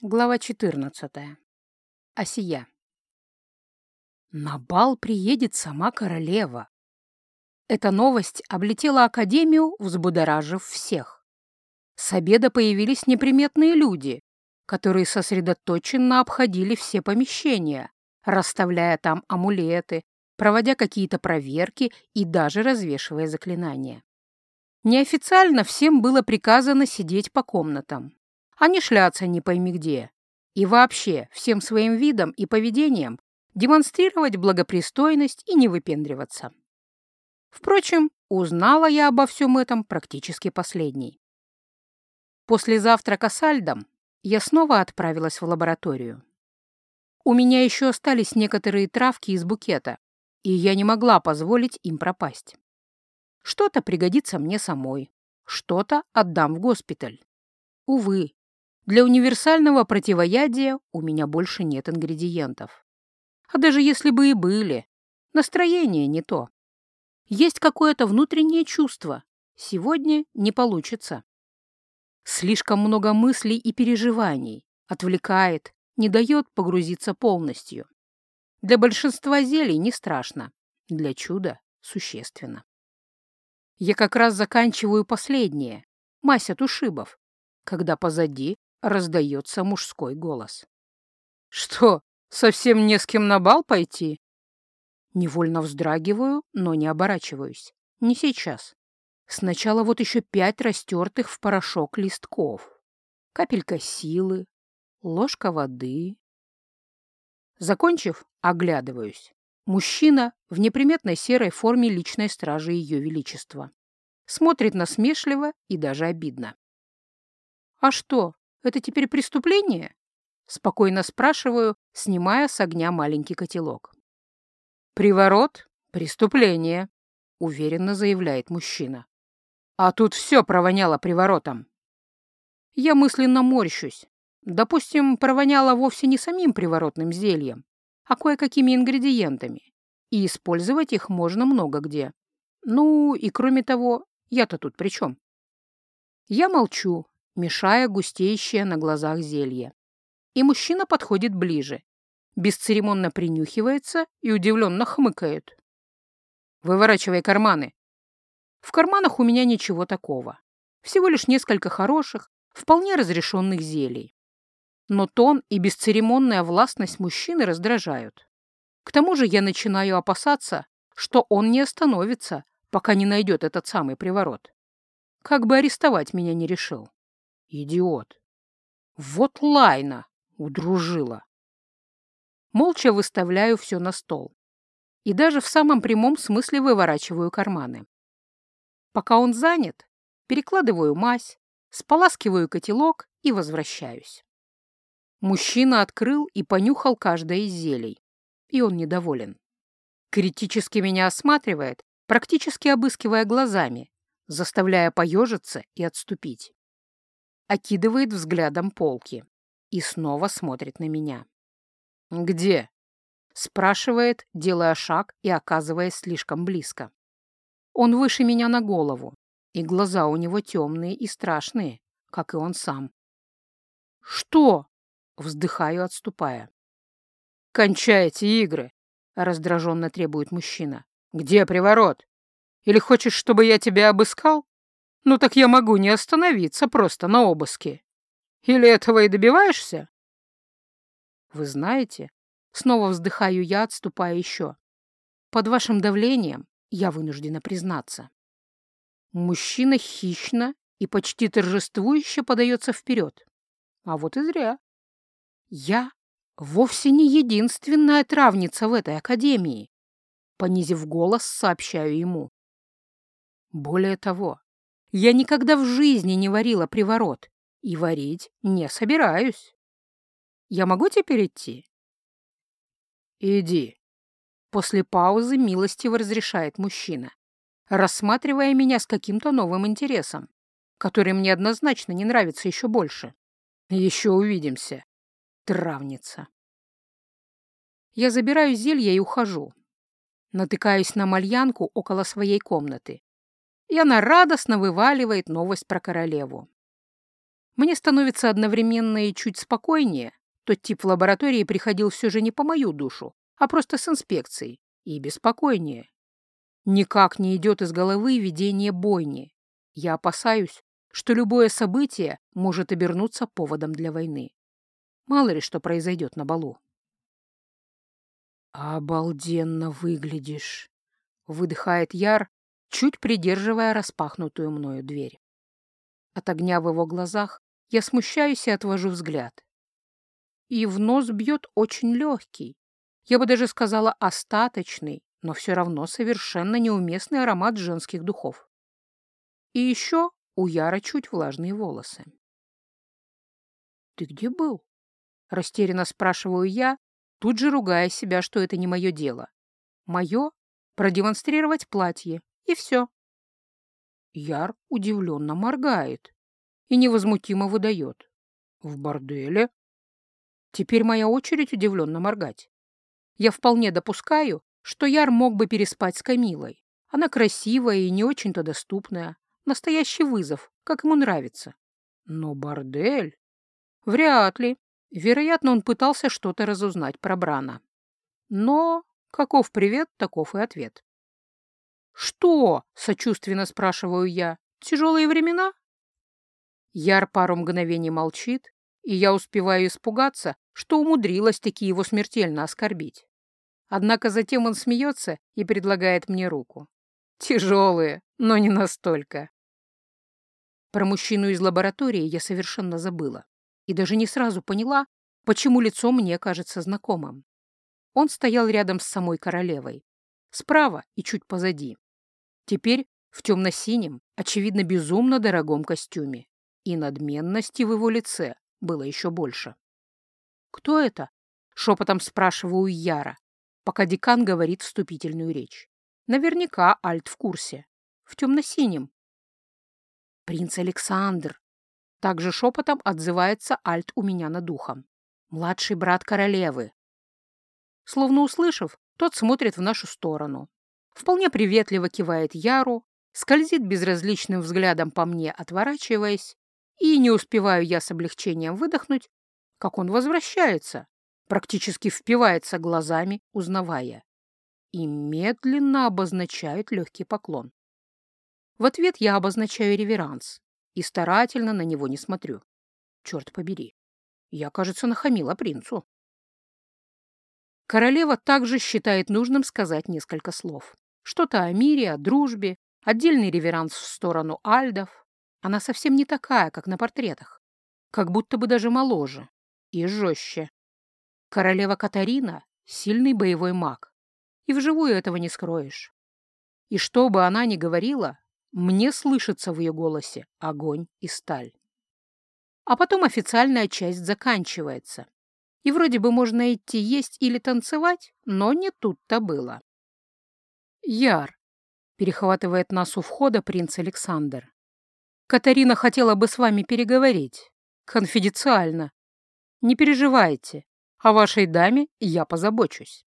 Глава 14. Осия. На бал приедет сама королева. Эта новость облетела Академию, взбудоражив всех. С обеда появились неприметные люди, которые сосредоточенно обходили все помещения, расставляя там амулеты, проводя какие-то проверки и даже развешивая заклинания. Неофициально всем было приказано сидеть по комнатам а не шляться не пойми где. И вообще всем своим видом и поведением демонстрировать благопристойность и не выпендриваться. Впрочем, узнала я обо всем этом практически последней. После завтрака с Альдом я снова отправилась в лабораторию. У меня еще остались некоторые травки из букета, и я не могла позволить им пропасть. Что-то пригодится мне самой, что-то отдам в госпиталь. Увы, для универсального противоядия у меня больше нет ингредиентов. А даже если бы и были, настроение не то. Есть какое-то внутреннее чувство. Сегодня не получится. Слишком много мыслей и переживаний. Отвлекает, не дает погрузиться полностью. Для большинства зелий не страшно. Для чуда существенно. Я как раз заканчиваю последнее, мазь от ушибов, когда позади раздается мужской голос. «Что, совсем не с кем на бал пойти?» Невольно вздрагиваю, но не оборачиваюсь. Не сейчас. Сначала вот еще пять растертых в порошок листков. Капелька силы, ложка воды. Закончив, оглядываюсь. Мужчина в неприметной серой форме личной стражи Ее Величества. Смотрит насмешливо и даже обидно. «А что, это теперь преступление?» Спокойно спрашиваю, снимая с огня маленький котелок. «Приворот — преступление», — уверенно заявляет мужчина. «А тут все провоняло приворотом». Я мысленно морщусь. Допустим, провоняло вовсе не самим приворотным зельем, а кое-какими ингредиентами, и использовать их можно много где. Ну, и кроме того, я-то тут при чем? Я молчу, мешая густеющее на глазах зелье. И мужчина подходит ближе, бесцеремонно принюхивается и удивленно хмыкает. «Выворачивай карманы». В карманах у меня ничего такого. Всего лишь несколько хороших, вполне разрешенных зелий. Но тон и бесцеремонная властность мужчины раздражают. К тому же я начинаю опасаться, что он не остановится, пока не найдет этот самый приворот. Как бы арестовать меня не решил. Идиот. Вот Лайна удружила. Молча выставляю все на стол. И даже в самом прямом смысле выворачиваю карманы. Пока он занят, перекладываю мазь, споласкиваю котелок и возвращаюсь. Мужчина открыл и понюхал каждое из зелий, и он недоволен. Критически меня осматривает, практически обыскивая глазами, заставляя поежиться и отступить окидывает взглядом полки и снова смотрит на меня. «Где?» — спрашивает, делая шаг и оказываясь слишком близко. Он выше меня на голову, и глаза у него темные и страшные, как и он сам. «Что?» — вздыхаю, отступая. «Кончайте игры!» — раздраженно требует мужчина. «Где приворот? Или хочешь, чтобы я тебя обыскал?» Ну так я могу не остановиться просто на обыске. Или этого и добиваешься? Вы знаете, снова вздыхаю я, отступая еще. Под вашим давлением я вынуждена признаться. Мужчина хищно и почти торжествующе подается вперед. А вот и зря. Я вовсе не единственная травница в этой академии. Понизив голос, сообщаю ему. Более того, я никогда в жизни не варила приворот и варить не собираюсь. Я могу теперь идти? Иди. После паузы милостиво разрешает мужчина, рассматривая меня с каким-то новым интересом, который мне однозначно не нравится еще больше. Еще увидимся. Травница. Я забираю зелье и ухожу. Натыкаюсь на мальянку около своей комнаты и она радостно вываливает новость про королеву. Мне становится одновременно и чуть спокойнее. Тот тип в лаборатории приходил все же не по мою душу, а просто с инспекцией. И беспокойнее. Никак не идет из головы видение бойни. Я опасаюсь, что любое событие может обернуться поводом для войны. Мало ли что произойдет на балу. «Обалденно выглядишь!» — выдыхает Яр, чуть придерживая распахнутую мною дверь. От огня в его глазах я смущаюсь и отвожу взгляд. И в нос бьет очень легкий, я бы даже сказала остаточный, но все равно совершенно неуместный аромат женских духов. И еще у Яра чуть влажные волосы. «Ты где был?» — растерянно спрашиваю я, тут же ругая себя, что это не мое дело. Мое — продемонстрировать платье, и все. Яр удивленно моргает и невозмутимо выдает. В борделе? Теперь моя очередь удивленно моргать. Я вполне допускаю, что Яр мог бы переспать с Камилой. Она красивая и не очень-то доступная. Настоящий вызов, как ему нравится. Но бордель? Вряд ли. Вероятно, он пытался что-то разузнать про Брана. Но каков привет, таков и ответ. «Что?» — сочувственно спрашиваю я. «Тяжелые времена?» Яр пару мгновений молчит, и я успеваю испугаться, что умудрилась таки его смертельно оскорбить. Однако затем он смеется и предлагает мне руку. Тяжелые, но не настолько. Про мужчину из лаборатории я совершенно забыла и даже не сразу поняла, почему лицо мне кажется знакомым. Он стоял рядом с самой королевой, справа и чуть позади. Теперь в темно-синем, очевидно, безумно дорогом костюме, и надменности в его лице было еще больше. «Кто это?» — шепотом спрашиваю Яра, пока декан говорит вступительную речь. Наверняка Альт в курсе. В темно-синем. «Принц Александр!» Также шепотом отзывается Альт у меня над духом. «Младший брат королевы!» Словно услышав, тот смотрит в нашу сторону, вполне приветливо кивает Яру, скользит безразличным взглядом по мне, отворачиваясь, и не успеваю я с облегчением выдохнуть, как он возвращается, практически впивается глазами, узнавая, и медленно обозначает легкий поклон. В ответ я обозначаю реверанс и старательно на него не смотрю. Черт побери, я, кажется, нахамила принцу. Королева также считает нужным сказать несколько слов. Что-то о мире, о дружбе, отдельный реверанс в сторону альдов. Она совсем не такая, как на портретах. Как будто бы даже моложе и жестче. Королева Катарина — сильный боевой маг. И вживую этого не скроешь. И что бы она ни говорила, мне слышится в ее голосе огонь и сталь. А потом официальная часть заканчивается. И вроде бы можно идти есть или танцевать, но не тут-то было. «Яр», — перехватывает нас у входа принц Александр. «Катарина хотела бы с вами переговорить. Конфиденциально. Не переживайте, о вашей даме я позабочусь».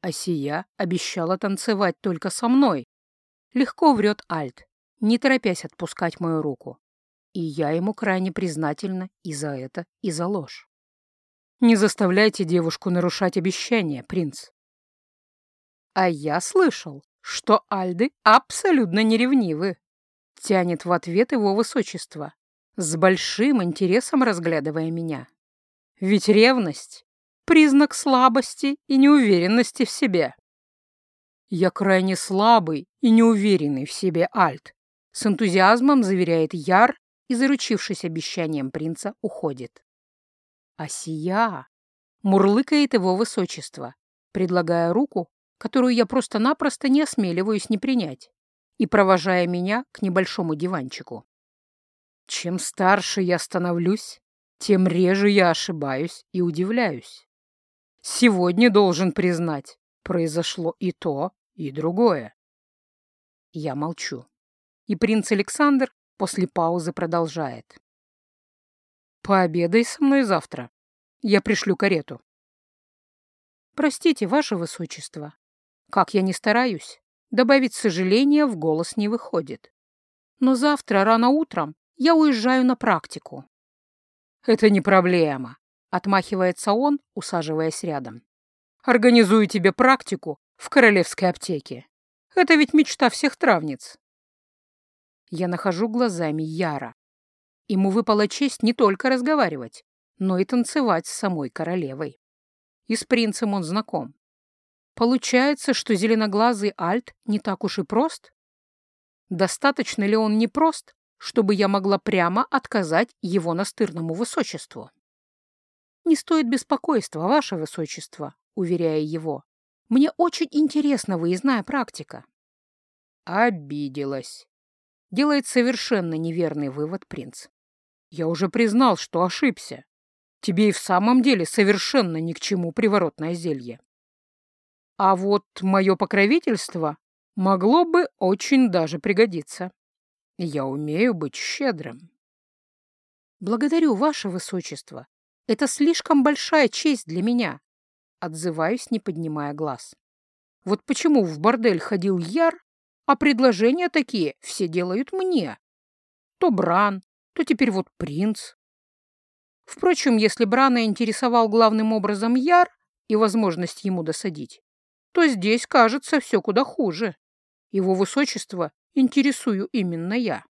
Асия обещала танцевать только со мной. Легко врет Альт, не торопясь отпускать мою руку. И я ему крайне признательна и за это, и за ложь. Не заставляйте девушку нарушать обещания, принц. А я слышал, что альды абсолютно неревнивы. Тянет в ответ его высочество, с большим интересом разглядывая меня. Ведь ревность — признак слабости и неуверенности в себе. Я крайне слабый и неуверенный в себе Альт. С энтузиазмом заверяет Яр и, заручившись обещанием принца, уходит. А сия мурлыкает его высочество, предлагая руку которую я просто-напросто не осмеливаюсь не принять, и провожая меня к небольшому диванчику. Чем старше я становлюсь, тем реже я ошибаюсь и удивляюсь. Сегодня, должен признать, произошло и то, и другое. Я молчу. И принц Александр после паузы продолжает. «Пообедай со мной завтра. Я пришлю карету». «Простите, ваше высочество, как я ни стараюсь, добавить сожаления в голос не выходит. Но завтра рано утром Я уезжаю на практику». «Это не проблема», — отмахивается он, усаживаясь рядом. «Организую тебе практику в королевской аптеке. Это ведь мечта всех травниц». Я нахожу глазами Яра. Ему выпала честь не только разговаривать, но и танцевать с самой королевой. И с принцем он знаком. Получается, что зеленоглазый Альт не так уж и прост? Достаточно ли он не прост, чтобы я могла прямо отказать его настырному высочеству? «Не стоит беспокойства, ваше высочество», — уверяя его. «Мне очень интересна выездная практика». Обиделась. Делает совершенно неверный вывод принц. Я уже признал, что ошибся. Тебе и в самом деле совершенно ни к чему приворотное зелье. А вот мое покровительство могло бы очень даже пригодиться. Я умею быть щедрым. Благодарю, ваше высочество. Это слишком большая честь для меня. Отзываюсь, не поднимая глаз. Вот почему в бордель ходил Яр, а предложения такие все делают мне. То Бран, то теперь вот принц. Впрочем, если Брана интересовал главным образом Яр и возможность ему досадить, то здесь, кажется, все куда хуже. Его высочество интересую именно я.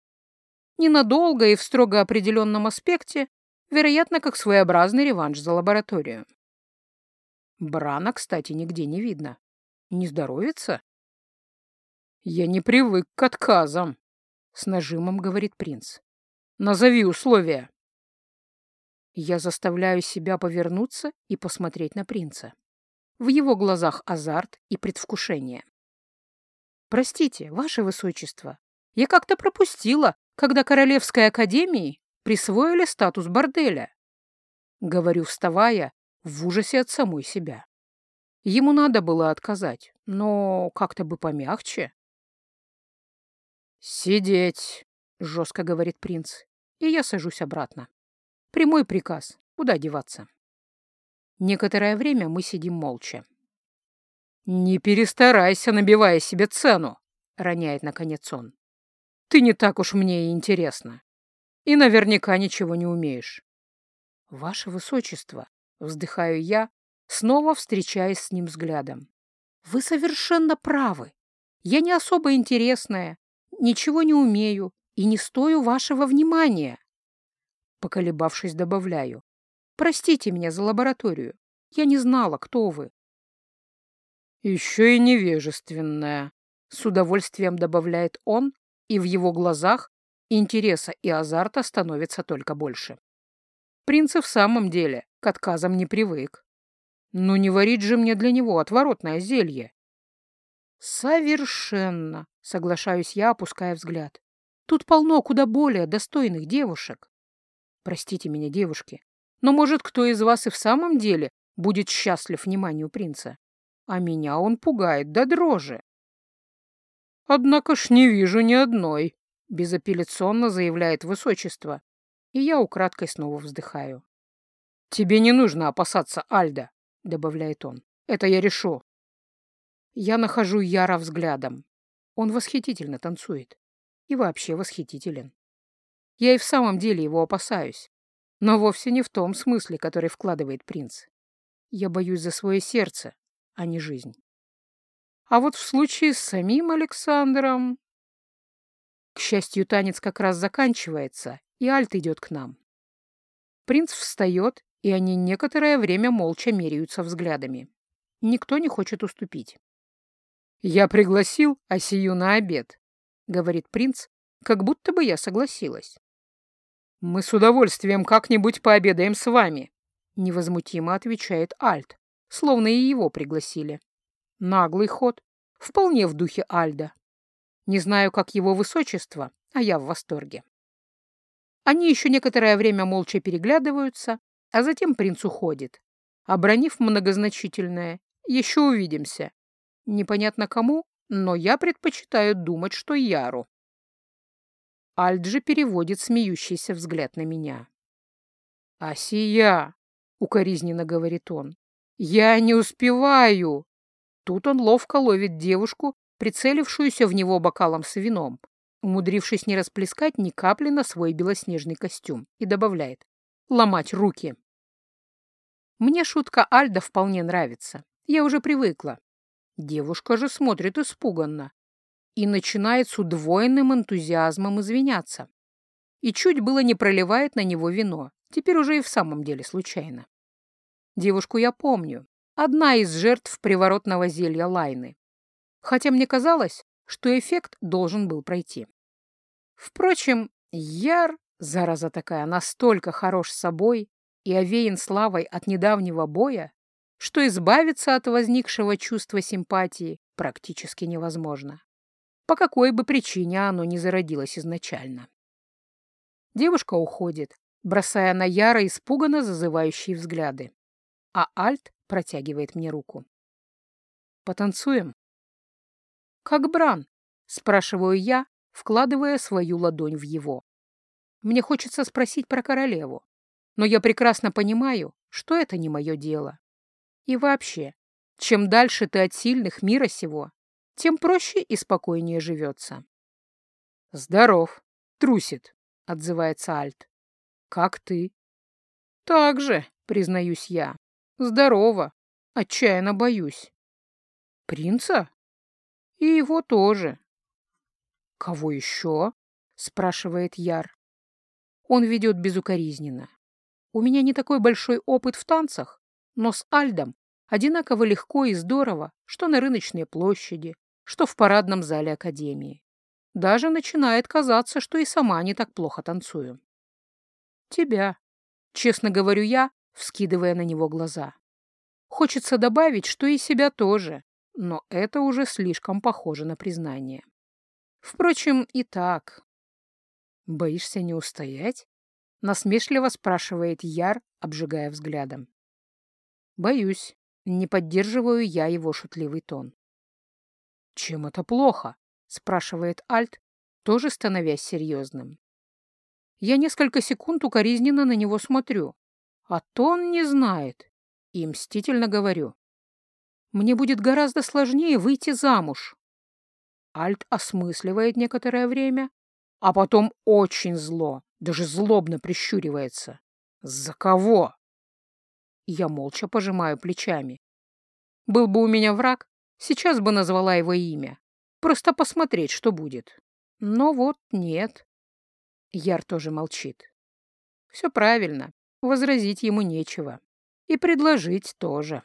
Ненадолго и в строго определенном аспекте, вероятно, как своеобразный реванш за лабораторию. Брана, кстати, нигде не видно. Не здоровится? «Я не привык к отказам», — с нажимом говорит принц. «Назови условия». Я заставляю себя повернуться и посмотреть на принца. В его глазах азарт и предвкушение. «Простите, ваше высочество, я как-то пропустила, когда Королевской академии присвоили статус борделя». Говорю, вставая, в ужасе от самой себя. Ему надо было отказать, но как-то бы помягче. «Сидеть», — жестко говорит принц, и я сажусь обратно. Прямой приказ. Куда деваться? Некоторое время мы сидим молча. «Не перестарайся, набивая себе цену», — роняет наконец он. «Ты не так уж мне и интересна. И наверняка ничего не умеешь». «Ваше высочество», — вздыхаю я, снова встречаясь с ним взглядом. «Вы совершенно правы. Я не особо интересная, ничего не умею и не стою вашего внимания. Поколебавшись, добавляю. «Простите меня за лабораторию. Я не знала, кто вы». «Еще и невежественная», — с удовольствием добавляет он, и в его глазах интереса и азарта становится только больше. Принц в самом деле к отказам не привык. Ну не варить же мне для него отворотное зелье. Совершенно, соглашаюсь я, опуская взгляд. Тут полно куда более достойных девушек. Простите меня, девушки, но, может, кто из вас и в самом деле будет счастлив вниманию принца? А меня он пугает до дрожи. Однако ж не вижу ни одной, безапелляционно заявляет высочество, и я украдкой снова вздыхаю. Тебе не нужно опасаться Альда, добавляет он. Это я решу. Я нахожу Яра взглядом. Он восхитительно танцует. И вообще восхитителен. Я и в самом деле его опасаюсь. Но вовсе не в том смысле, который вкладывает принц. Я боюсь за свое сердце, а не жизнь. А вот в случае с самим Александром... К счастью, танец как раз заканчивается, и Альт идет к нам. Принц встает, и они некоторое время молча меряются взглядами. Никто не хочет уступить. «Я пригласил Асию на обед», — говорит принц, как будто бы я согласилась. «Мы с удовольствием как-нибудь пообедаем с вами», — невозмутимо отвечает Альт, словно и его пригласили. Наглый ход, вполне в духе Альда. Не знаю, как его высочество, а я в восторге. Они еще некоторое время молча переглядываются, а затем принц уходит, обронив многозначительное «Еще увидимся». Непонятно кому, но я предпочитаю думать, что Яру. Альджи переводит смеющийся взгляд на меня. «Асия!» — укоризненно говорит он. «Я не успеваю!» Тут он ловко ловит девушку, прицелившуюся в него бокалом с вином, умудрившись не расплескать ни капли на свой белоснежный костюм, и добавляет «ломать руки». Мне шутка Альда вполне нравится. Я уже привыкла. Девушка же смотрит испуганно и начинает с удвоенным энтузиазмом извиняться. И чуть было не проливает на него вино, теперь уже и в самом деле случайно. Девушку я помню, одна из жертв приворотного зелья Лайны. Хотя мне казалось, что эффект должен был пройти. Впрочем, Яр, зараза такая, настолько хорош собой и овеян славой от недавнего боя, что избавиться от возникшего чувства симпатии практически невозможно. По какой бы причине оно не зародилось изначально. Девушка уходит, бросая на Яра испуганно зазывающие взгляды. А Альт протягивает мне руку. «Потанцуем?» «Как Бран?» — спрашиваю я, вкладывая свою ладонь в его. Мне хочется спросить про королеву, но я прекрасно понимаю, что это не мое дело. И вообще, чем дальше ты от сильных мира сего, тем проще и спокойнее живется. «Здоров, трусит», — отзывается Альт. «Как ты?» «Так же», — признаюсь я. «Здорово. Отчаянно боюсь». «Принца?» «И его тоже». «Кого еще?» — спрашивает Яр. Он ведет безукоризненно. У меня не такой большой опыт в танцах, но с Альдом одинаково легко и здорово, что на рыночной площади, что в парадном зале Академии. Даже начинает казаться, что и сама не так плохо танцую. Тебя, честно говорю я, вскидывая на него глаза. Хочется добавить, что и себя тоже, но это уже слишком похоже на признание. Впрочем, и так. Боишься не устоять? Насмешливо спрашивает Яр, обжигая взглядом. Боюсь. Не поддерживаю я его шутливый тон. «Чем это плохо?» — спрашивает Альт, тоже становясь серьезным. Я несколько секунд укоризненно на него смотрю, а то он не знает, и мстительно говорю. «Мне будет гораздо сложнее выйти замуж». Альт осмысливает некоторое время, а потом очень зло, даже злобно прищуривается. «За кого?» Я молча пожимаю плечами. Был бы у меня враг, сейчас бы назвала его имя. Просто посмотреть, что будет. Но вот нет. Яр тоже молчит. Все правильно, возразить ему нечего. И предложить тоже.